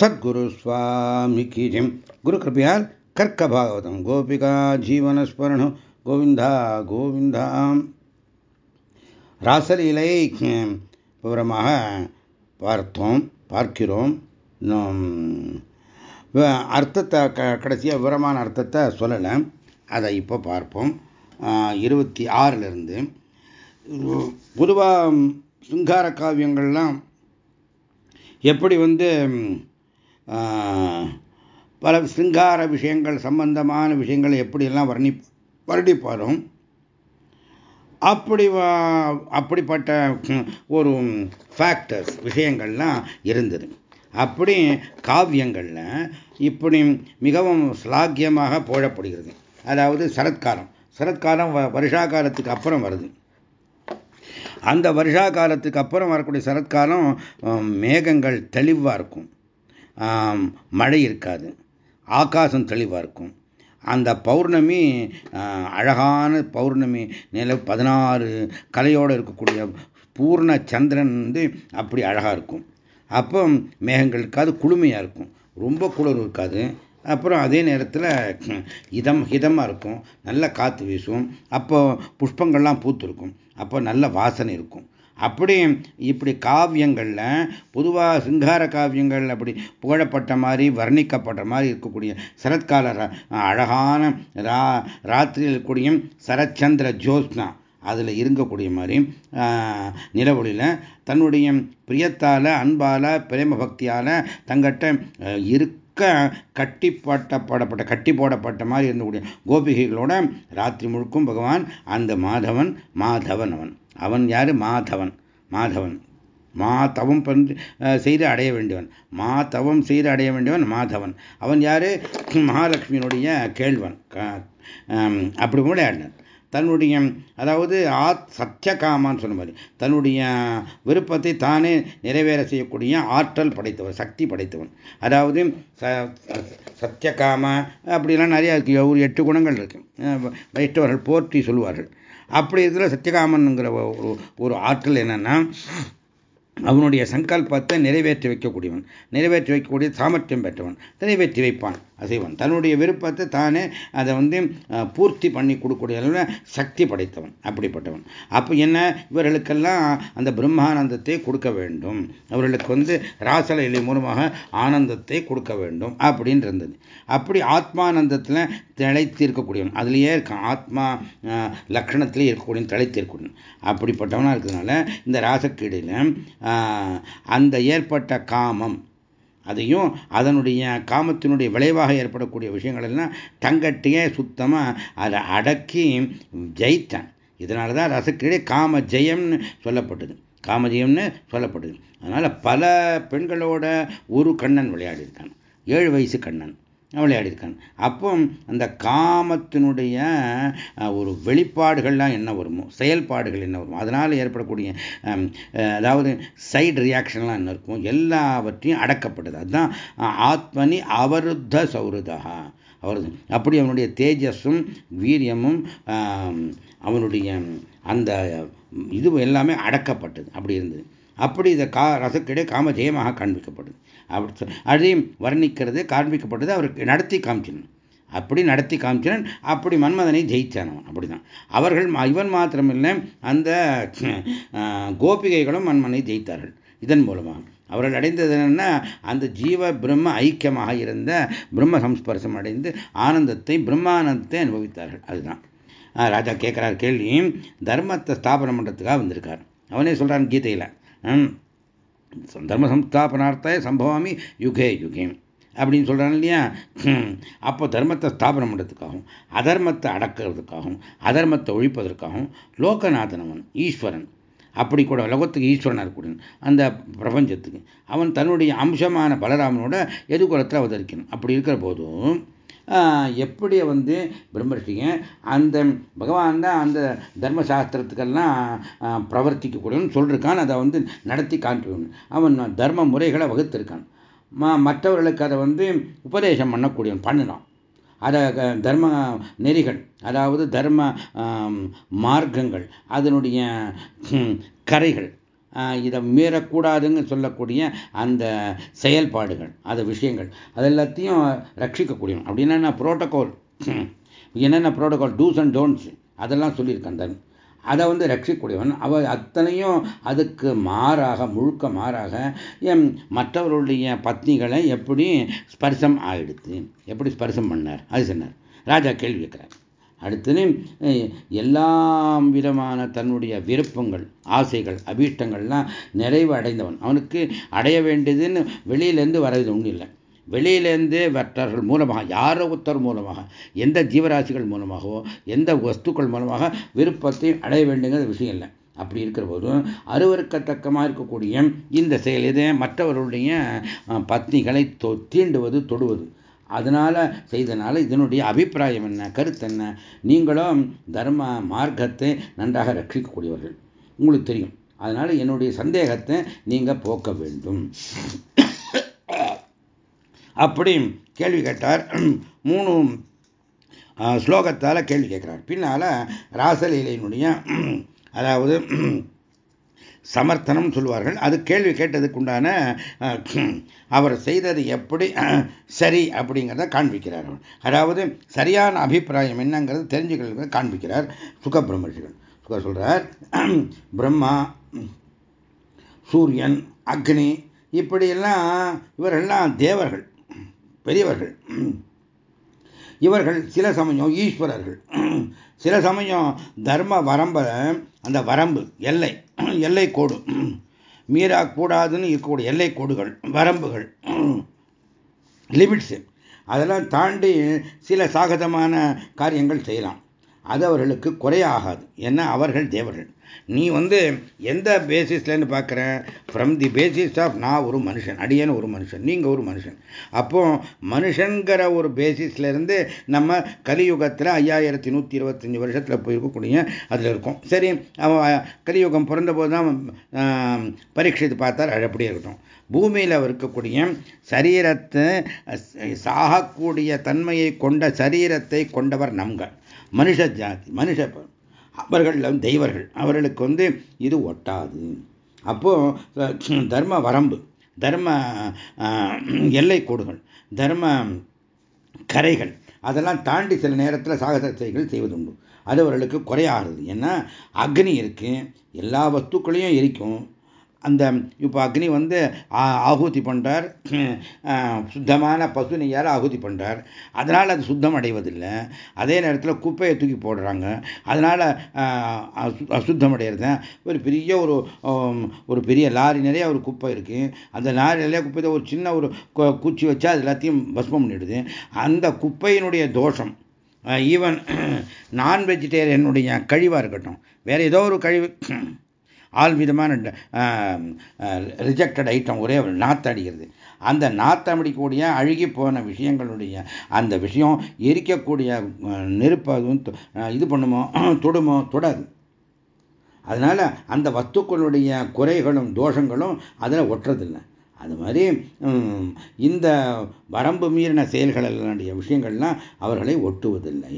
சத்குரு சுவாமி கி குரு கிருப்பையால் கர்க்க பாகவதம். கோபிகா ஜீவனஸ்மரணம் கோவிந்தா கோவிந்தா. ராசலீலை விவரமாக பார்த்தோம் பார்க்கிறோம். அர்த்தத்தை க கடைசியாக விவரமான அர்த்தத்தை சொல்லலை. அதை இப்போ பார்ப்போம். இருபத்தி ஆறிலிருந்து. பொதுவாக சிங்கார காவியங்கள்லாம் எப்படி வந்து பல சிங்கார விஷயங்கள் சம்பந்தமான விஷயங்கள் எப்படியெல்லாம் வர்ணி வருடிப்பாரும் அப்படி அப்படிப்பட்ட ஒரு ஃபேக்டர்ஸ் விஷயங்கள்லாம் இருந்தது. அப்படி காவியங்களில் இப்படி மிகவும் ஸ்லாக்கியமாக போழப்படுகிறது அதாவது சரத்காலம் சரத்காலம் வருஷா காலத்துக்கு அப்புறம் வருது. அந்த வருஷா காலத்துக்கு அப்புறம் வரக்கூடிய சரத்காலம் மேகங்கள் தெளிவாக இருக்கும். மழை இருக்காது. ஆகாசம் தெளிவாக இருக்கும். அந்த பௌர்ணமி அழகான பௌர்ணமி நில பதினாறு கலையோடு இருக்கக்கூடிய பூர்ண சந்திரன் வந்து அப்படி அழகாக இருக்கும். அப்போ மேகங்கள் இருக்காது குளுமையாக இருக்கும். ரொம்ப குளிர் இருக்காது. அப்புறம் அதே நேரத்தில் இதம் ஹிதமாக இருக்கும். நல்ல காற்று வீசும். அப்போ புஷ்பங்கள்லாம் பூத்து இருக்கும் அப்போ நல்ல வாசனை இருக்கும். அப்படி இப்படி காவியங்களில் பொதுவாக சிங்கார காவியங்கள் அப்படி புகழப்பட்ட மாதிரி வர்ணிக்கப்பட்ட மாதிரி இருக்கக்கூடிய சரத்கால அழகான ரா ராத்திரியில் கூடிய சரச்சந்திர ஜோத்னா அதில் இருக்கக்கூடிய மாதிரி நிலவொளியில் தன்னுடைய பிரியத்தால் அன்பால் பிரேம பக்தியால் தங்கிட்ட இருக்க கட்டி போட்டப்படப்பட்ட கட்டி போடப்பட்ட மாதிரி இருந்தக்கூடிய கோபிகைகளோட ராத்திரி முழுக்கும் பகவான் அந்த மாதவன் மாதவன் அவன். அவன் யார்? மாதவன். மாதவன். மா தவம் பண்ணி செய்து அடைய வேண்டியவன். மா தவம் செய்து அடைய வேண்டியவன் மாதவன். அவன் யாரு? மகாலட்சுமியினுடைய கேள்வன். அப்படி கூட தன்னுடைய அதாவது ஆத் சத்தியகாமான்னு சொன்ன மாதிரி தன்னுடைய விருப்பத்தை தானே நிறைவேற செய்யக்கூடிய ஆற்றல் படைத்தவன் சக்தி படைத்தவன். அதாவது சத்தியகாம அப்படிலாம் நிறையா இருக்கு. ஒரு எட்டு குணங்கள் இருக்கு. வைஷ்ணவர்கள் போற்றி சொல்லுவார்கள். அப்படி இதில் சத்தியகாமனுங்கிற ஒரு ஒரு ஆற்றல் என்னன்னா அவனுடைய சங்கல்பத்தை நிறைவேற்றி வைக்கக்கூடியவன். நிறைவேற்றி வைக்கக்கூடிய சாமர்த்தியம் பெற்றவன். நிறைவேற்றி வைப்பான். அசைவன் தன்னுடைய விருப்பத்தை தானே அதை வந்து பூர்த்தி பண்ணி கொடுக்கக்கூடிய அளவில் சக்தி படைத்தவன் அப்படிப்பட்டவன். அப்போ என்ன? இவர்களுக்கெல்லாம் அந்த பிரம்மானந்தத்தை கொடுக்க வேண்டும். அவர்களுக்கு வந்து ராசலையிலை மூலமாக ஆனந்தத்தை கொடுக்க வேண்டும் அப்படின்னு இருந்தது அப்படி ஆத்மானந்தத்தில் திளைத்து இருக்கக்கூடியவன் அதுலேயே இருக்கான் ஆத்மா லக்ஷணத்திலே இருக்கக்கூடிய திளைத்து இருக்கக்கூடியவன் அப்படிப்பட்டவனாக இருக்கிறதுனால இந்த ராசக்கீடையில் அந்த ஏற்பட்ட காமம் அதையும் அதனுடைய காமத்தினுடைய விளைவாக ஏற்படக்கூடிய விஷயங்கள் எல்லாம் தங்கட்டியே சுத்தமாக அதை அடக்கி ஜெயித்தான். இதனால தான் ரசக்கிடையே காம ஜெயம்னு சொல்லப்பட்டது. காமஜெயம்னு சொல்லப்படுது அதனால் பல பெண்களோட ஒரு கண்ணன் விளையாடிருக்கான் ஏழு வயசு கண்ணன். விளையாடியிருக்காங்க அப்போ அந்த காமத்தினுடைய ஒரு வெளிப்பாடுகள்லாம் என்ன வருமோ செயல்பாடுகள் என்ன வருமோ அதனால் ஏற்படக்கூடிய அதாவது சைடு ரியாக்ஷன்லாம் என்ன இருக்கும் எல்லாவற்றையும் அடக்கப்படுது அதுதான் ஆத்மனி அவருத்த சௌருதா. அவரது அப்படி அவனுடைய தேஜஸும் வீரியமும் அவனுடைய அந்த இது எல்லாமே அடக்கப்பட்டது. அப்படி இருந்தது. அப்படி இதை கா ரசக்கிடையே காமஜெயமாக காண்பிக்கப்படுது அப்படி அதையும் வர்ணிக்கிறது காண்பிக்கப்பட்டது அவருக்கு நடத்தி காமிச்சினன் அப்படி நடத்தி காமிச்சினன் அப்படி மன்மதனை ஜெயிச்சான் அவன். அப்படிதான். அவர்கள் இவன் மாத்திரமில்லை அந்த கோபிகைகளும் மன்மனை ஜெயித்தார்கள். இதன் மூலமாக. அவர்கள் அடைந்தது என்னன்னா அந்த ஜீவ பிரம்ம ஐக்கியமாக இருந்த பிரம்ம சம்ஸ்பர்சம் அடைந்து ஆனந்தத்தை பிரம்மானந்தத்தை அனுபவித்தார்கள். அதுதான். ராஜா கேட்குறார் கேள்வி தர்மத்தை ஸ்தாபனம் பண்ணுறதுக்காக வந்திருக்கார். அவனே சொல்கிறான் கீதையில். தர்ம சம்ஸ்தாபனார்த்த சம்பவாமி யுகே யுகே அப்படின்னு சொல்கிறான் இல்லையா? அப்போ தர்மத்தை ஸ்தாபனம் பண்ணுறதுக்காகவும் அதர்மத்தை அடக்கிறதுக்காகவும் அதர்மத்தை ஒழிப்பதற்காகவும் லோகநாதனவன் ஈஸ்வரன். அப்படி கூட லோகத்துக்கு ஈஸ்வரனாக இருக்கக்கூடிய அந்த பிரபஞ்சத்துக்கு அவன் தன்னுடைய அம்சமான பலராமனோட எதிர்குலத்தில் அவதரிக்கணும். அப்படி இருக்கிற போதும் எப்படி வந்து பிரம்மர்ஷிங்க அந்த பகவான் தான் அந்த தர்மசாஸ்திரத்துக்கெல்லாம் பிரவர்த்திக்கக்கூடியவன் சொல்லியிருக்கான் அதை வந்து நடத்தி காண்பிக்கணும். அவன் தர்ம முறைகளை வகுத்திருக்கான். மற்றவர்களுக்கு அதை வந்து உபதேசம் பண்ணக்கூடியவன் பண்ணினான். அதை தர்ம நெறிகள் அதாவது தர்ம மார்க்கங்கள் அதனுடைய கரைகள் இதை மீறக்கூடாதுன்னு சொல்லக்கூடிய அந்த செயல்பாடுகள் அது விஷயங்கள் அது எல்லாத்தையும் ரட்சிக்கக்கூடியவன் அப்படின்னா ப்ரோட்டோகால் என்னென்ன ப்ரோட்டோகால் டூஸ் அண்ட் டோன்ட்ஸ் அதெல்லாம் சொல்லியிருக்கேன் தன் அதை வந்து ரட்சிக்கூடியவன் அவ அத்தனையும் அதுக்கு மாறாக முழுக்க மாறாக மற்றவருடைய பத்னிகளை எப்படி ஸ்பர்சம் ஆயிடுத்து எப்படி ஸ்பர்சம் பண்ணார்? அது சொன்னார். ராஜா கேள்வி கேட்கிறார். அடுத்தது எல்லா விதமான தன்னுடைய விருப்பங்கள் ஆசைகள் அபீஷ்டங்கள்லாம் நிறைவு அடைந்தவன் அவனுக்கு அடைய வேண்டியதுன்னு வெளியிலேருந்து வர்றது ஒன்றும் இல்லை. வெளியிலேருந்து வற்றர்கள் மூலமாக யாரோ ஒருத்தர் மூலமாக எந்த ஜீவராசிகள் மூலமாகவோ எந்த வஸ்துக்கள் மூலமாக விருப்பத்தையும் அடைய வேண்டுங்கிற விஷயம் இல்லை. அப்படி இருக்கிற போதும் அருவருக்கத்தக்கமாக இருக்கக்கூடிய இந்த செயல் இதே மற்றவர்களுடைய பத்னிகளை தீண்டுவது தொடுவது. அதனால் செய்தனால இதனுடைய அபிப்பிராயம் என்ன கருத்து என்ன? நீங்களும் தர்ம மார்க்கத்தை நன்றாக ரட்சிக்கக்கூடியவர்கள். உங்களுக்கு தெரியும். அதனால் என்னுடைய சந்தேகத்தை நீங்கள் போக்க வேண்டும். அப்படி கேள்வி கேட்டார். மூணு ஸ்லோகத்தால் கேள்வி கேட்கிறார். பின்னால் ராசலீலையினுடைய அதாவது சமர்த்தனம் சொல்லுவார்கள் அது கேள்வி கேட்டதுக்கு உண்டான அவர் செய்தது எப்படி சரி அப்படிங்கிறத காண்பிக்கிறார் அதாவது சரியான அபிப்பிராயம் என்னங்கிறது தெரிஞ்சுக்கிறது காண்பிக்கிறார் சுகபிரமர்ஷிகள் சுக சொல்றார் பிரம்மா சூரியன் அக்னி இப்படியெல்லாம் இவரெல்லாம் தேவர்கள் பெரியவர்கள். இவர்கள் சில சமயம் ஈஸ்வரர்கள். சில சமயம் தர்ம வரம்ப அந்த வரம்பு எல்லை எல்லை கோடு மீறக்கூடாதுன்னு இருக்கக்கூடிய எல்லை கோடுகள் வரம்புகள் லிமிட்ஸு அதெல்லாம் தாண்டி சில சாகதமான காரியங்கள் செய்யலாம். அது அவர்களுக்கு குறையாகாது. ஏன்னா அவர்கள் தேவர்கள். நீ வந்து எந்த பேசிஸ்லன்னு பார்க்குறேன் ஃப்ரம் தி பேசிஸ் ஆஃப் நான் ஒரு மனுஷன் அடியன் ஒரு மனுஷன் நீங்கள் ஒரு மனுஷன். அப்போ மனுஷங்கிற ஒரு பேசிஸ்லேருந்து நம்ம கலியுகத்தில் ஐயாயிரத்தி நூற்றி இருபத்தஞ்சி வருஷத்தில் போயிருக்கக்கூடிய அதில் இருக்கும். சரி அவன் கலியுகம் பிறந்தபோது தான் பரீட்சித்து பார்த்தார் அது இருக்கட்டும். பூமியில் இருக்கக்கூடிய சரீரத்தை சாகக்கூடிய தன்மையை கொண்ட சரீரத்தை கொண்டவர் நம்கள் மனுஷ ஜாதி மனுஷ அவர்கள் தெய்வர்கள். அவர்களுக்கு வந்து இது ஒட்டாது. அப்போ தர்ம வரம்பு தர்ம எல்லை கோடுகள் தர்ம கரைகள் அதெல்லாம் தாண்டி சில நேரத்தில் சாகசத்தைகள் செய்வதுண்டு. அது அவர்களுக்கு குறையாகிறது ஏன்னா அக்னி இருக்கு எல்லா வஸ்துக்களையும் எரிக்கும். அந்த இப்போ அக்னி வந்து ஆகுதி பண்ணுறார் சுத்தமான பசு நெய்யால் ஆகுதி பண்ணுறார் அதனால் அது சுத்தம் அடைவதில்லை. அதே நேரத்தில் குப்பையை தூக்கி போடுறாங்க. அதனால் அசுத்தம் அடைகிறது ஒரு பெரிய ஒரு ஒரு பெரிய லாரி நிறைய ஒரு குப்பை இருக்குது அந்த லாரி நிறைய குப்பை ஒரு சின்ன ஒரு குச்சி வச்சா அது எல்லாத்தையும் பஸ்மம் பண்ணிடுது. அந்த குப்பையினுடைய தோஷம் ஈவன் நான் வெஜிடேரியனுடைய கழிவாக இருக்கட்டும். வேறு ஏதோ ஒரு கழிவு ஆள் விதமான ரிஜெக்டட் ஐட்டம் ஒரே ஒரு அந்த நாத்தம் அழுகி போன விஷயங்களுடைய அந்த விஷயம் எரிக்கக்கூடிய நெருப்பு அதுவும் இது பண்ணுமோ தொடுமோ தொடாது. அதனால அந்த வஸ்துக்களுடைய குறைகளும் தோஷங்களும் அதில் ஒட்டுறதில்லை அது மாதிரி இந்த வரம்பு மீறின செயல்களுடைய விஷயங்கள்லாம் அவர்களை ஒட்டுவதில்லை.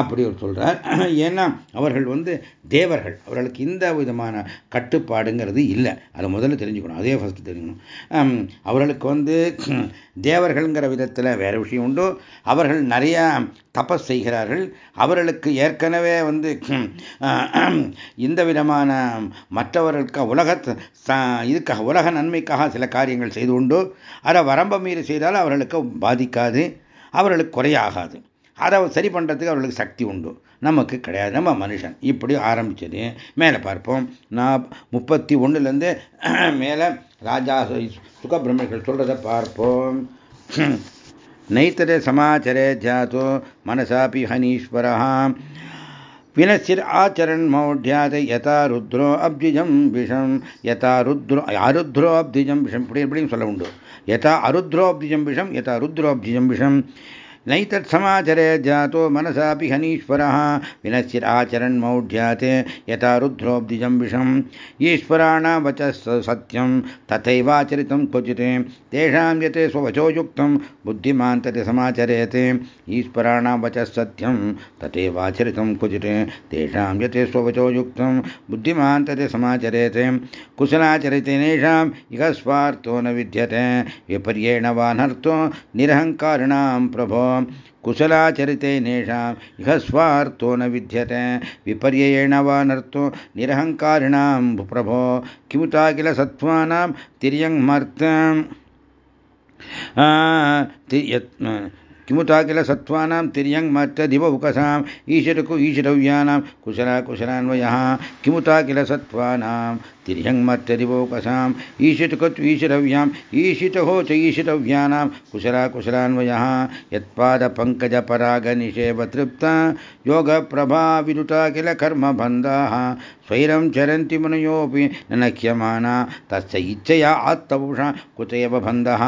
அப்படி அவர் சொல்கிறார் ஏன்னா அவர்கள் வந்து தேவர்கள். அவர்களுக்கு இந்த விதமான கட்டுப்பாடுங்கிறது இல்லை. அதை முதல்ல தெரிஞ்சுக்கணும். அதே ஃபஸ்ட்டு தெரிஞ்சுக்கணும். அவர்களுக்கு வந்து தேவர்கள்ங்கிற விதத்தில் வேறு விஷயம் உண்டு. அவர்கள் நிறையா தபஸ் செய்கிறார்கள். அவர்களுக்கு ஏற்கனவே வந்து இந்த விதமான மற்றவர்களுக்கு உலக இதுக்காக உலக நன்மைக்காக சில காரியங்கள் செய்து உண்டு. அதை வரம்ப மீறி செய்தால் அவர்களுக்கு பாதிக்காது. அவர்களுக்கு குறையாகாது. அதை சரி பண்ணுறதுக்கு அவர்களுக்கு சக்தி உண்டு. நமக்கு கிடையாது. நம்ம மனுஷன். இப்படி ஆரம்பிச்சது. மேலே பார்ப்போம். நான் முப்பத்தி ஒன்றுலேருந்து மேலே ராஜா சுகபிரமணிகள் சொல்கிறத பார்ப்போம். நைத்தரே சமாச்சரே ஜாதோ மனசாபி ஹனீஸ்வரா வினசிர் ஆச்சரன் மௌಢ்யாத யதா ருத்ரோ அப்திஜம் விஷம். யதா ருத்ரோ அருத்ரோ அப்திஜம் விஷம். இப்படி எப்படியும் சொல்ல உண்டு. யதா அருத்ரோ அப்திஜம் விஷம். யதா ருத்ரோ அப்திஜம் விஷம். नैतत्समाचरे जातो मनसापि हनीश्वरः। विनश्चिराचरन्मौढ्यात् यथा रुद्रोब्धिजं विषम्। ईश्वराणां वचः सत्यं, तथैवाचरितं क्वचित्। तेषां यत् स्ववचो युक्तं बुद्धिमान् तत् समाचरेत्। ईश्वराणां वचः सत्यं, तथैवाचरितं क्वचित्। तेषां यत् स्ववचो युक्तं बुद्धिमान् तत् समाचरेत्। कुशलाचरितेनेषां इह स्वार्थो न विद्यते। विपर्येण वानर्थो निरहङ्कारिणां प्रभो। कुशलाचरितेनेषाम् इह स्वार्थो न विद्यते। विपर्ययेण वा नर्तो निरहङ्कारिणां प्रभो किमुता किल सत्त्वानां तिर्यङ्मर्त ಕಿಮುತಾಕಿಲ ಸತ್ವಾನಾಂ ತಿರ್ಯಂಗ್ ಮತ್ತ ದಿವ ಉಕಸಾಂ ಈಶರಕು ಈಶರವ್ಯಾನಾಂ ಕುಶಲ ಕುಶಲಾನ್ವಯ ಕಿಮುತಾಕಿಲ ಸತ್ವಾನಾಂ ತಿರ್ಯಂಗ್ ಮತ್ತ ದಿವ ಉಕಸಾಂ ಈಶಿತಕತ್ವ ಈಶರವ್ಯಾಂ ಈಶಿತಹೋ ಚ ಈಶಿತವ್ಯಾನಾಂ ಕುಶಲ ಕುಶಲಾನ್ವಯ ಯತ್ಪಾದ ಪಂಕಜ ಪರಾಗ ನಿಷೇವ ತೃಪ್ತ ಯೋಗ ಪ್ರಭಾವಿರುತಾಕಿಲ ಕರ್ಮ ಬಂಧಾ स्वैरं चरन्ति मुनयोऽपि न ह्यमाना तस्य इच्छया आत्तपुषा कुतैव बन्धः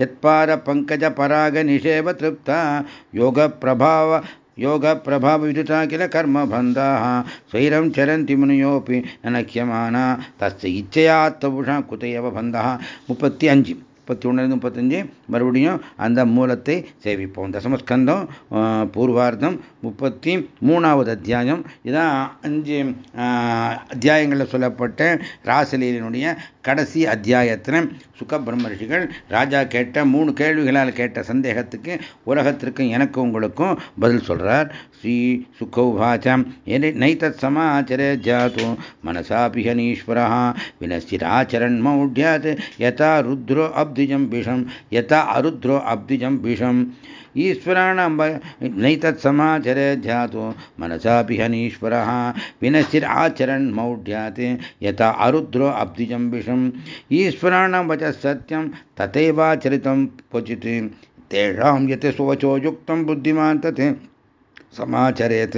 यत्पादपङ्कजपरागनिषेव तृप् युक्ता योगप्रभाव योगप्रभावविदिता किल कर्मबन्धाः स्वैरं चरन्ति मुनियोऽपि न नह्यमाना तस्य इच्छया तवुषा कुतयव बन्धः मुपत्ति अञ्जु முப்பத்தி ஒன்றுலேருந்து முப்பத்தஞ்சு மறுபடியும் அந்த மூலத்தை சேவிப்போம் தசமஸ்கந்தம் பூர்வார்த்தம் முப்பத்தி மூணாவது அத்தியாயம். இதான் அஞ்சு அத்தியாயங்களில் சொல்லப்பட்ட ராசலீலனுடைய கடைசி அத்தியாயத்தில் சுக ராஜா கேட்ட மூணு கேள்விகளால் கேட்ட சந்தேகத்துக்கு உலகத்திற்கும் எனக்கும் உங்களுக்கும் பதில் சொல்கிறார் ஸ்ரீ சுகௌபாச்சம் நைத்தத் சமாச்சரே ஜாத்து மனசாபிஹனீஸ்வரா வினசிராச்சரன் மௌட்யாத். யதா ருத்ரோ அப் अब्दिज विषम यथा अरुद्रो विषम ईश्वराण ईश्वराणां नैतत् समाचरे ध्यातु, मनसापि हनीश्वर विनशिर आचरण मौढ्याति, यथा अरुद्रो अब्धिजं विषम ईश्वराण वच सत्यम तथैवाचरितं क्वचित्। तेषां यत् स्वचो युक्तं बुद्धिमान् तत् समाचरेत्।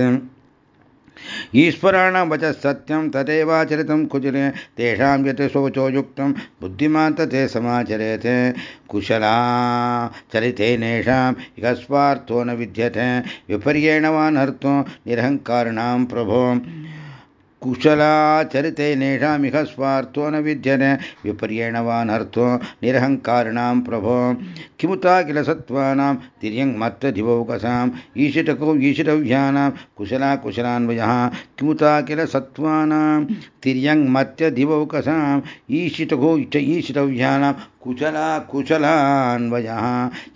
ईश्वराणां वचः सत्यं तदेवाचरितं कुजरे तेषां यत् शोचो युक्तं, बुद्धिमान् तथे समाचरेत्। कुशला चरितेनेषाम् इह स्वार्थो न विद्यते, विपर्येण वानर्थो निरहङ्कारिणां प्रभो। कुशलाचरितेनेषामिह स्वार्थो न विद्यते, विपर्येण वानर्थो निरहङ्कारिणां प्रभो। किमुता किल सत्त्वानां तिर्यङ्मत्तधिवौकसाम् ईशितको ईशितव्यानां कुशला कुशलान्वयः किमुता किल सत्त्वानां तिर्यङ्मत्यधिवौकसाम् ईशितको ईशितव्यानां कुशला कुशलान्वयः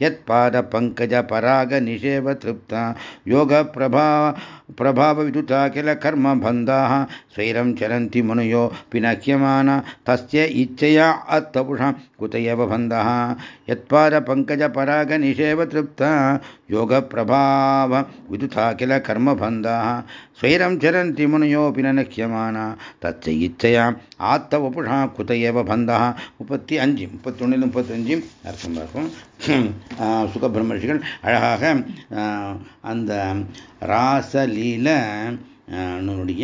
यत्पादपङ्कजपरागनिषेव तृप्ता योगप्रभा प्रभावविदुता किल कर्मबन्धाः स्वैरं चरन्ति मुनयो पिनह्यमाना तस्य इच्छया अत्तपुषा कुत एव बन्धः यत्पादपङ्कजपरागनिषेव तृप्ता योगप्रभाव विदुता किल कर्मबन्धाः स्वैरं चरन्ति मुनयोऽपि न नह्यमाना तस्य इच्छया ஆத்தவபுஷா குத ஏவ பந்தா முப்பத்தி அஞ்சு முப்பத்தி ஒன்றில் முப்பத்தஞ்சு அர்த்தம் பார்ப்போம் சுகபிரமர்ஷிகள் அழகாக அந்த ராசலீல னுடைய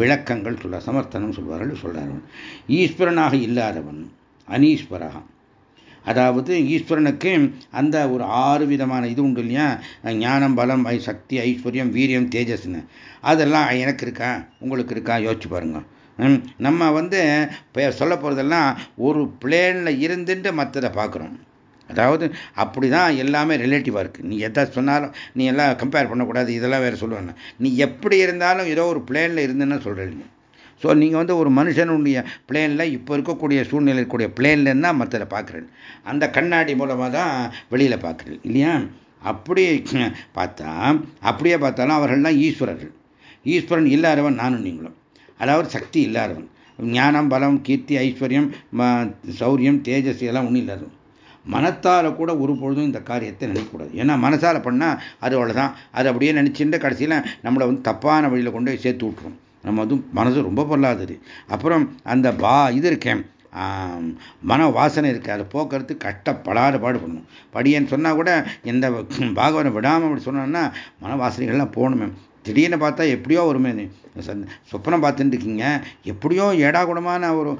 விளக்கங்கள் சொல்ல சமர்த்தனம் சொல்வார்கள் சொல்றார்கள் ஈஸ்வரனாக இல்லாதவன் அனீஸ்வரகா அதாவது ஈஸ்வரனுக்கு அந்த ஒரு ஆறு விதமான இது உண்டு இல்லையா? ஞானம் பலம் ஐ சக்தி ஐஸ்வர்யம் வீரியம் தேஜஸ்னு அதெல்லாம் எனக்கு இருக்கா? உங்களுக்கு இருக்கா? யோசிச்சு பாருங்க. நம்ம வந்து சொல்ல போகிறதெல்லாம் ஒரு பிளேனில் இருந்துட்டு மற்றதை பார்க்குறோம். அதாவது அப்படி தான் எல்லாமே ரிலேட்டிவாக இருக்குது நீ எதை சொன்னாலும் நீ எல்லாம் கம்பேர் பண்ணக்கூடாது. இதெல்லாம் வேறு சொல்லுவேன் நீ எப்படி இருந்தாலும் ஏதோ ஒரு பிளேனில் இருந்துன்னு சொல்கிறீங்க ஸோ நீங்கள் வந்து ஒரு மனுஷனுடைய பிளேனில் இப்போ இருக்கக்கூடிய சூழ்நிலை இருக்கக்கூடிய பிளேன்லேருந்து தான் மற்றதை பார்க்குறேன். அந்த கண்ணாடி மூலமாக தான் வெளியில் பார்க்குறேன். இல்லையா? அப்படி பார்த்தா அப்படியே பார்த்தாலும் அவர்கள்லாம் ஈஸ்வரர்கள். ஈஸ்வரன் இல்லாதவன் நானும் நீங்களும். அதாவது சக்தி இல்லாதவன். ஞானம் பலம் கீர்த்தி ஐஸ்வர்யம் சௌரியம் தேஜஸ் எல்லாம் ஒன்றும் இல்லாதவன். மனத்தால் கூட ஒரு பொழுதும் இந்த காரியத்தை நினைக்கக்கூடாது. ஏன்னா மனசால் பண்ணால் அது அவ்வளோதான் அது அப்படியே நினச்சிட்டு கடைசியில் நம்மளை வந்து தப்பான வழியில் கொண்டு போய் சேர்த்து விட்ரும் நம்ம அதுவும் மனது ரொம்ப பொல்லாதது. அப்புறம் அந்த பா இது இருக்கேன் மன வாசனை இருக்குது அதை போக்குறது கஷ்டப்படாத பாடு பண்ணணும் படியன்னு சொன்னால் கூட எந்த பாகவனை விடாமல் அப்படி சொன்னோன்னா மன வாசனைகள்லாம் போகணுமே திடீர்னு பார்த்தா எப்படியோ வருமே சொப்பனம் பார்த்துட்டு இருக்கீங்க. எப்படியோ ஏடாகுடமான ஒரு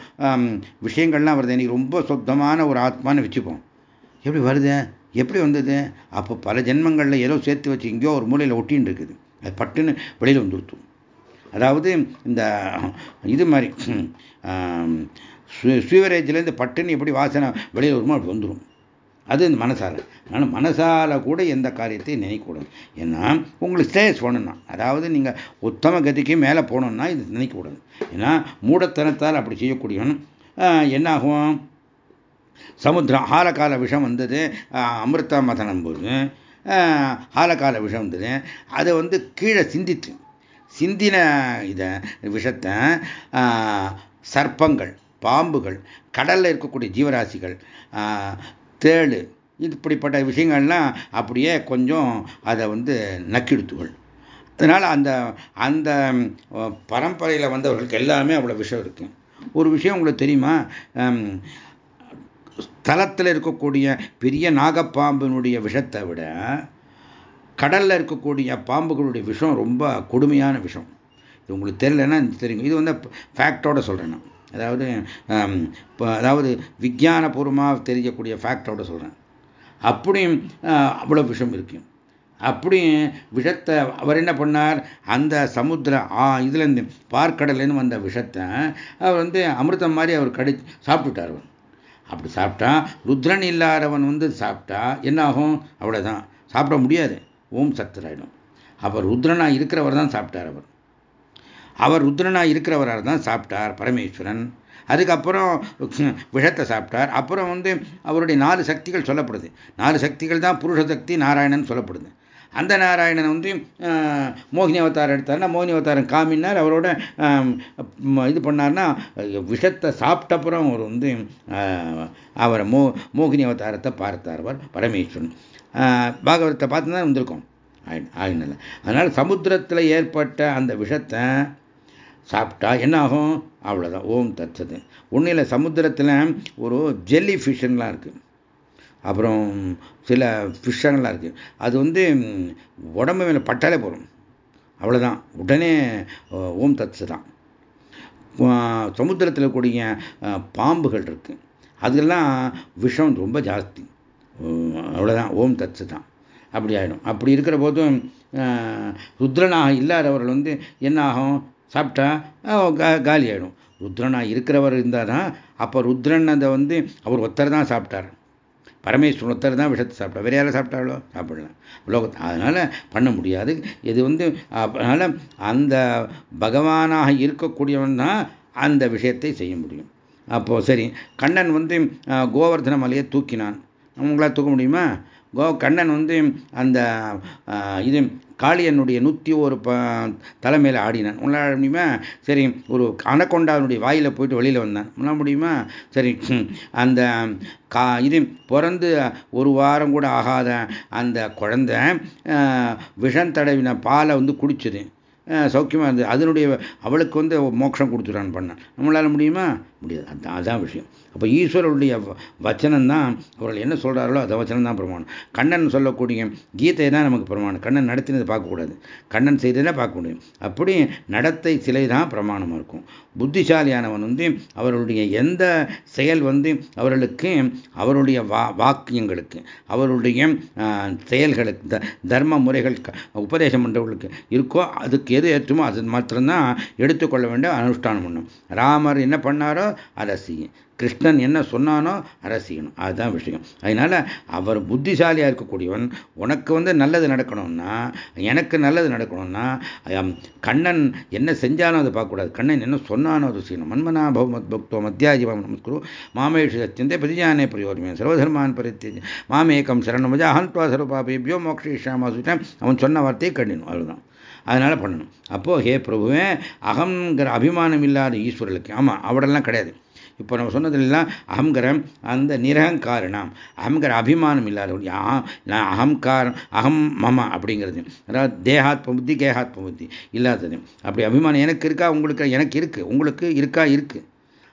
விஷயங்கள்லாம் வருது. எனக்கு ரொம்ப சொத்தமான ஒரு ஆத்மான்னு வச்சுப்போம். எப்படி வருது? எப்படி வந்தது? அப்போ பல ஜென்மங்களில் ஏதோ சேர்த்து வச்சு எங்கேயோ ஒரு மூலையில் ஒட்டின்னு இருக்குது. அது பட்டுன்னு வெளியில் வந்துருத்தும் அதாவது இந்த இது மாதிரி ஸ்வீவரேஜ்லேருந்து பட்டுன்னு எப்படி வாசனை வெளியில் வருமோ அப்படி வந்துடும் அது இந்த மனசால். அதனால் மனசால் கூட எந்த காரியத்தையும் நினைக்கக்கூடாது. ஏன்னா உங்களுக்கு ஸ்டேஜ் போகணும்னா அதாவது நீங்கள் உத்தம கதிக்கு மேலே போகணுன்னா இது நினைக்கக்கூடாது. ஏன்னா மூடத்தனத்தால் அப்படி செய்யக்கூடியவன் என்னாகும்? சமுத்திரம் ஆலகால விஷம் வந்தது அமிர்த மதனம் போது ஆலகால விஷம் வந்தது அதை வந்து கீழே சிந்தித்து சிந்தின இதை விஷத்தை சர்ப்பங்கள் பாம்புகள் கடலில் இருக்கக்கூடிய ஜீவராசிகள் தேள் இப்படிப்பட்ட விஷயங்கள்லாம் அப்படியே கொஞ்சம் அதை வந்து நக்கிடுத்துகள். அதனால் அந்த அந்த பரம்பரையில் வந்தவர்களுக்கு எல்லாமே அவ்வளோ விஷயம் இருக்கு. ஒரு விஷயம் உங்களுக்கு தெரியுமா? ஸ்தலத்தில் இருக்கக்கூடிய பெரிய நாகப்பாம்பினுடைய விஷத்தை விட கடலில் இருக்கக்கூடிய பாம்புகளுடைய விஷம் ரொம்ப கொடுமையான விஷம். இது உங்களுக்கு தெரியலன்னா தெரியும் இது வந்து ஃபேக்டோட சொல்கிறேன் நான். அதாவது அதாவது விஞ்ஞானபூர்வமாக தெரியக்கூடிய ஃபேக்டோட சொல்கிறேன் அப்படியும் அவ்வளோ விஷம் இருக்கும் அப்படி விஷத்தை அவர் என்ன பண்ணார்? அந்த சமுத்திர இதுலேருந்து பார்க்கடலேருந்து வந்த விஷத்தை அவர் வந்து அமிர்தம் மாதிரி அவர் கடி சாப்பிட்டுட்டார் அவர். அப்படி சாப்பிட்டா ருத்ரன் இல்லாதவன் வந்து சாப்பிட்டா என்ன ஆகும் அவ்வளோதான் சாப்பிட முடியாது. ஓம் சக்தராயிடும். அவர் ருத்ரனாக இருக்கிறவர் தான் சாப்பிட்டார் அவர். அவர் ருத்ரனாக இருக்கிறவராக தான் சாப்பிட்டார் பரமேஸ்வரன். அதுக்கப்புறம் விஷத்தை சாப்பிட்டார். அப்புறம் வந்து அவருடைய நாலு சக்திகள் சொல்லப்படுது. நாலு சக்திகள் தான் புருஷ சக்தி நாராயணன் சொல்லப்படுது. அந்த நாராயணன் வந்து மோகினி அவதாரம் எடுத்தார்னா மோகினி அவதாரம் காமினார். அவரோட இது பண்ணார்னா விஷத்தை சாப்பிட்டப்புறம் அவர் வந்து அவர் மோ மோகினி அவதாரத்தை பார்த்தார் அவர் பரமேஸ்வரன். பாகவதத்தை பார்த்து தான் வந்திருக்கோம் ஆகினால அதனால் சமுத்திரத்தில் ஏற்பட்ட அந்த விஷத்தை சாப்பிட்டா என்ன ஆகும் அவ்வளோதான் ஓம் தச்சது ஒன்றில் சமுத்திரத்தில் ஒரு ஜெல்லி ஃபிஷ்ஷுங்களாம் இருக்குது அப்புறம் சில ஃபிஷ்ஷங்கள்லாம் இருக்குது அது வந்து உடம்பு மேலே பட்டாலே போகும் அவ்வளோதான் உடனே ஓம் தச்சு தான் சமுத்திரத்தில் கூடிய பாம்புகள் இருக்குது அதுக்கெல்லாம் விஷம் ரொம்ப ஜாஸ்தி. அவ்வளோதான் ஓம் தச்சு தான். அப்படி ஆகிடும் அப்படி இருக்கிற போதும் ருத்ரனாக இல்லாதவர்கள் வந்து என்ன ஆகும் சாப்பிட்டா காலி ஆகிடும் ருத்ரனாக இருக்கிறவர் இருந்தால் தான் அப்போ ருத்ரன் அதை வந்து அவர் ஒருத்தர் தான் சாப்பிட்டார். பரமேஸ்வரன் ஒருத்தர் தான் விஷத்தை சாப்பிட்டா வேறு யாரும் சாப்பிட்டாலோ சாப்பிடலாம் உலகத்தை. அதனால் பண்ண முடியாது. இது வந்து அதனால் அந்த பகவானாக இருக்கக்கூடியவன் தான் அந்த விஷயத்தை செய்ய முடியும். அப்போது சரி. கண்ணன் வந்து கோவர்தன மலையை தூக்கினான். உங்களால் தூக்க முடியுமா? கோ கண்ணன் வந்து அந்த இது காளியனுடைய நூற்றி ஒரு ப தலைமையில் ஆடினான். உங்களால் முடியுமா? சரி ஒரு அணக்கொண்டானுடைய வாயில் போயிட்டு வெளியில் வந்தான். உள்ள முடியுமா? சரி அந்த கா இது பிறந்து ஒரு வாரம் கூட ஆகாத அந்த குழந்தை விஷம் தடவின பாலை வந்து குடிச்சது. சௌக்கியமாக இருந்தது. அதனுடைய அவளுக்கு வந்து மோட்சம் கொடுத்துட்டான்னு பண்ணான். நம்மளால் முடியுமா? முடியாது. அதுதான் அதான் விஷயம். அப்போ ஈஸ்வரருடைய வச்சனம் தான் அவர்கள் என்ன சொல்கிறார்களோ அந்த வச்சனம் தான் பிரமாணம். கண்ணன் சொல்லக்கூடிய கீதை தான் நமக்கு பிரமாணம். கண்ணன் நடத்தினதை பார்க்கக்கூடாது. கண்ணன் செய்ததை பார்க்க முடியும். அப்படி நடத்தை சிலை தான் பிரமாணமாக இருக்கும். புத்திசாலியானவன் வந்து அவர்களுடைய எந்த செயல் வந்து அவர்களுக்கு அவருடைய வா வாக்கியங்களுக்கு அவருடைய செயல்களுக்கு தர்ம முறைகள் உபதேசம் பண்ணுறவர்களுக்கு இருக்கோ அதுக்கு எது ஏற்றுமோ அது மாத்திரம்தான் எடுத்துக்கொள்ள வேண்டிய அனுஷ்டானம் பண்ணும். ராமர் என்ன பண்ணாரோ அதை செய்யும் கிருஷ்ணன் என்ன சொன்னானோ அதை செய்யணும் அதுதான் விஷயம். அதனால் அவர் புத்திசாலியாக இருக்கக்கூடியவன் உனக்கு வந்து நல்லது நடக்கணும்னா எனக்கு நல்லது நடக்கணும்னா கண்ணன் என்ன செஞ்சாலும் அதை பார்க்கக்கூடாது. கண்ணன் என்ன சொன்னானோ அதை செய்யணும். மன்மனா பௌமத் பக்தோ மத்தியாஜிபம் நமஸ்குரு. மாமேஷு சத்தியந்தே பிரதிஜானே பிரயோஜமே சர்வதர்மான் பரித்தி மாமேகம் சரணமஜா அகந்த்வா பியோ மோக்ஷிஷாமா சுட்டேன் அவன் சொன்ன வார்த்தையை கண்டினும் அவ்வளோதான் அதனால் பண்ணணும். அப்போது ஹே பிரபுவே அகங்கிற அபிமானம் இல்லாத ஈஸ்வரர்களுக்கு ஆமாம் அவடெல்லாம் கிடையாது. இப்போ நம்ம சொன்னதுலாம் அகங்கரம் அந்த நிரகங்காரணம் அகங்கிற அபிமானம் இல்லாதவர்கள் அகங்காரம் அகம் மம அப்படிங்கிறது. அதாவது தேகாத்ம புத்தி கேகாத்ம புத்தி இல்லாதது. அப்படி அபிமானம் எனக்கு இருக்கா? உங்களுக்கு எனக்கு இருக்குது உங்களுக்கு இருக்கா? இருக்குது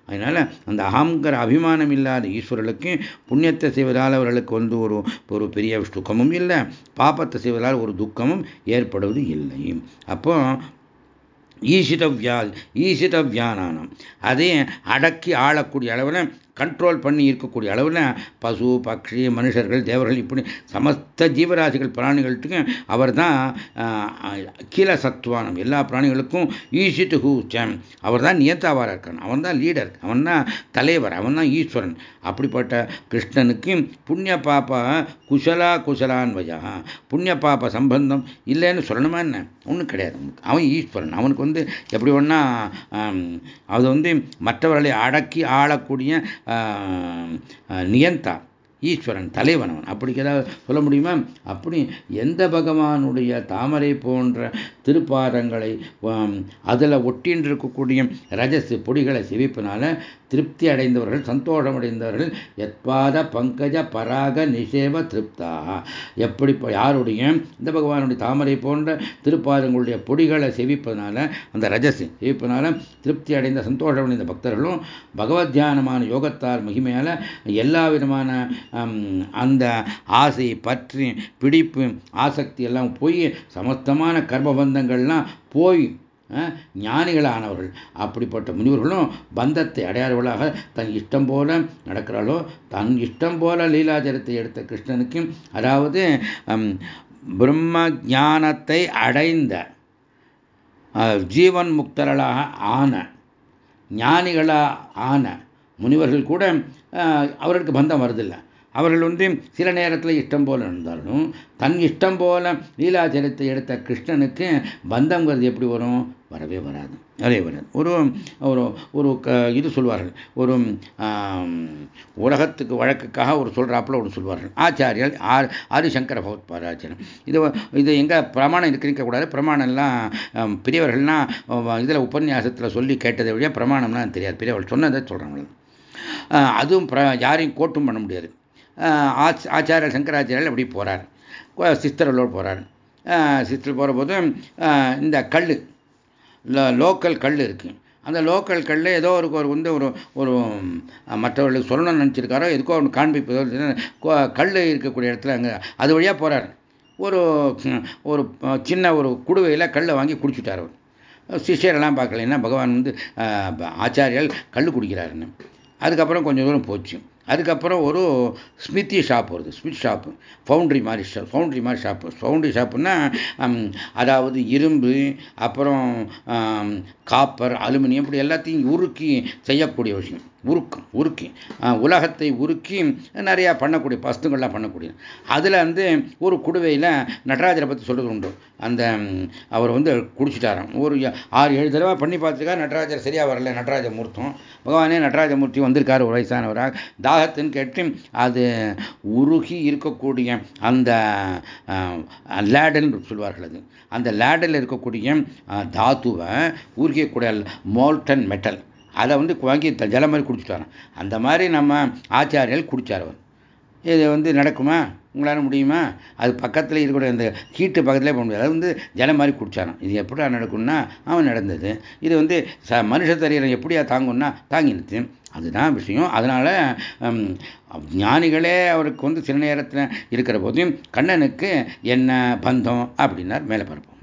அதனால் அந்த அகங்கிற அபிமானம் இல்லாத ஈஸ்வரர்களுக்கு புண்ணியத்தை செய்வதால் அவர்களுக்கு வந்து ஒரு ஒரு பெரிய சுகமும் இல்லை. பாப்பத்தை செய்வதால் ஒரு துக்கமும் ஏற்படுவது இல்லை. அப்போ ஈசித வியானானம் அதே அடக்கி ஆளக்கூடிய அளவில் கண்ட்ரோல் பண்ணி இருக்கக்கூடிய அளவில் பசு பக்ஷி மனுஷர்கள் தேவர்கள் இப்படி சமஸ்த ஜீவராசிகள் பிராணிகள்ட்டுக்கும் அவர் தான் கீழ சத்துவானம். எல்லா பிராணிகளுக்கும் ஈசி டு ஹூ சேம். அவர் தான் நியத்தாவாராக இருக்கான். அவன் தான் லீடர். அவன் தான் தலைவர். அவன் தான் ஈஸ்வரன். அப்படிப்பட்ட கிருஷ்ணனுக்கு புண்ணிய பாப்பா குசலா குசலான்வயா. புண்ணிய பாப்ப சம்பந்தம் இல்லைன்னு சொல்லணுமா என்ன? ஒன்றும் கிடையாது அவன் ஈஸ்வரன். அவனுக்கு வந்து எப்படி ஒன்றா அது வந்து மற்றவர்களை அடக்கி ஆளக்கூடிய uh, uh, nienta. ஈஸ்வரன் தலைவன் அவன் அப்படி ஏதாவது சொல்ல முடியுமா? அப்படி எந்த பகவானுடைய தாமரை போன்ற திருப்பாதங்களை அதில் ஒட்டின்றிருக்கக்கூடிய இருக்கக்கூடிய பொடிகளை சிவிப்பினால திருப்தி அடைந்தவர்கள் சந்தோஷம் அடைந்தவர்கள் எத்பாத பங்கஜ பராக நிஷேவ திருப்தா. எப்படி யாருடைய இந்த பகவானுடைய தாமரை போன்ற திருப்பாதங்களுடைய பொடிகளை செவிப்பதனால அந்த ரஜசு செவிப்பதனால திருப்தி அடைந்த சந்தோஷம் அடைந்த பக்தர்களும் பகவத் தியானமான யோகத்தால் மகிமையால் எல்லா விதமான அந்த ஆசை பற்றி பிடிப்பு ஆசக்தி எல்லாம் போய் சமஸ்தமான கர்மபந்தங்கள்லாம் போய் ஞானிகளானவர்கள் அப்படிப்பட்ட முனிவர்களும் பந்தத்தை அடையாதவர்களாக தன் இஷ்டம் போல நடக்கிறாளோ தன் இஷ்டம் போல லீலாச்சரத்தை எடுத்த கிருஷ்ணனுக்கு அதாவது பிரம்ம ஞானத்தை அடைந்த ஜீவன் முக்தர்களாக ஆன ஞானிகளா ஆன முனிவர்கள் கூட அவர்களுக்கு பந்தம் வருதில்லை. அவர்கள் வந்து சில நேரத்தில் இஷ்டம் போல இருந்தாலும் தன் இஷ்டம் போல லீலாச்சரித்தை எடுத்த கிருஷ்ணனுக்கு பந்தங்கிறது எப்படி வரும்? வரவே வராது. வரவே வராது. ஒரு ஒரு ஒரு இது சொல்வார்கள். ஒரு உலகத்துக்கு வழக்குக்காக ஒரு சொல்கிறாப்புல ஒரு சொல்வார்கள். ஆச்சாரியர் ஆர் ஆதிசங்கர பகவத் பாராச்சரம் இது இது எங்கே பிரமாணம் இருக்கக்கூடாது பிரமாணம்லாம் பெரியவர்கள்லாம் இதில் உபன்யாசத்தில் சொல்லி கேட்டதை வழியாக பிரமாணம்லாம் தெரியாது. பெரியவர்கள் சொன்னதை சொல்கிறாங்க அதுவும் யாரையும் கோட்டும் பண்ண முடியாது. ஆச்சாரிய சங்கராச்சாரியர்கள் அப்படி போகிறார் சித்தர்களோடு போகிறார் சிஸ்டர் போகிற போது இந்த கல் லோக்கல் கல் இருக்குது அந்த லோக்கல் கல்ல ஏதோ ஒரு ஒரு வந்து ஒரு ஒரு மற்றவர்களுக்கு சொல்லணும்னு நினச்சிருக்காரோ எதுக்கோ ஒன்று காண்பிப்பதோ கல் இருக்கக்கூடிய இடத்துல அங்கே அது வழியாக போகிறார் ஒரு ஒரு சின்ன ஒரு குடுவையில் கல்லை வாங்கி குடிச்சுட்டார் அவர். சிஷியரெல்லாம் பார்க்கல ஏன்னா பகவான் வந்து ஆச்சாரியால் கல் குடிக்கிறாருன்னு. அதுக்கப்புறம் கொஞ்சம் தூரம் போச்சு. அதுக்கப்புறம் ஒரு ஸ்மித்தி ஷாப் வருது ஸ்மித் ஷாப்பு ஃபவுண்ட்ரி மாதிரி ஷாப் ஃபவுண்ட்ரி மாதிரி ஷாப்பு ஃபவுண்ட்ரி ஷாப்புன்னா அதாவது இரும்பு அப்புறம் காப்பர் அலுமினியம் இப்படி எல்லாத்தையும் உருக்கி செய்யக்கூடிய விஷயம். உருக்கம் உருக்கி. உலகத்தை உருக்கி நிறையா பண்ணக்கூடிய வஸ்துங்கள்லாம் பண்ணக்கூடிய. அதில் வந்து ஒரு குடுவையில் நடராஜரை பற்றி சொல்கிறது உண்டு. அந்த அவர் வந்து குடிச்சிட்டாராம். ஒரு ஆறு ஏழு தடவை பண்ணி பார்த்துருக்காரு நடராஜர் சரியாக வரல நடராஜ மூர்த்தம். பகவானே நடராஜ மூர்த்தி வந்திருக்காரு ஒரு வயசானவராக தாகத்துன்னு கேட்டு அது உருகி இருக்கக்கூடிய அந்த லேடல்னு சொல்வார்கள் அது. அந்த லேடல் இருக்கக்கூடிய தாத்துவை உருகியக்கூடிய மோல்டன் மெட்டல். அதை வந்து வாங்கி ஜலம் மாதிரி குடிச்சிட்டாராம். அந்த மாதிரி நம்ம ஆச்சாரியர்கள் குடித்தார் அவர். இது வந்து நடக்குமா? உங்களால் முடியுமா? அது பக்கத்தில் இருக்கக்கூடிய அந்த ஹீட்டு பக்கத்தில் போக முடியாது. அது வந்து ஜலம் மாதிரி குடிச்சாராம். இது எப்படா நடக்கும்னா அவன் நடந்தது. இது வந்து ச மனுஷ தரீரம் எப்படியா தாங்கும்னா தாங்கினுச்சு அதுதான் விஷயம். அதனால் ஞானிகளே அவருக்கு வந்து சில நேரத்தில் இருக்கிற போதையும் கண்ணனுக்கு என்ன பந்தம்? அப்படின்னார் மேலே பார்ப்போம்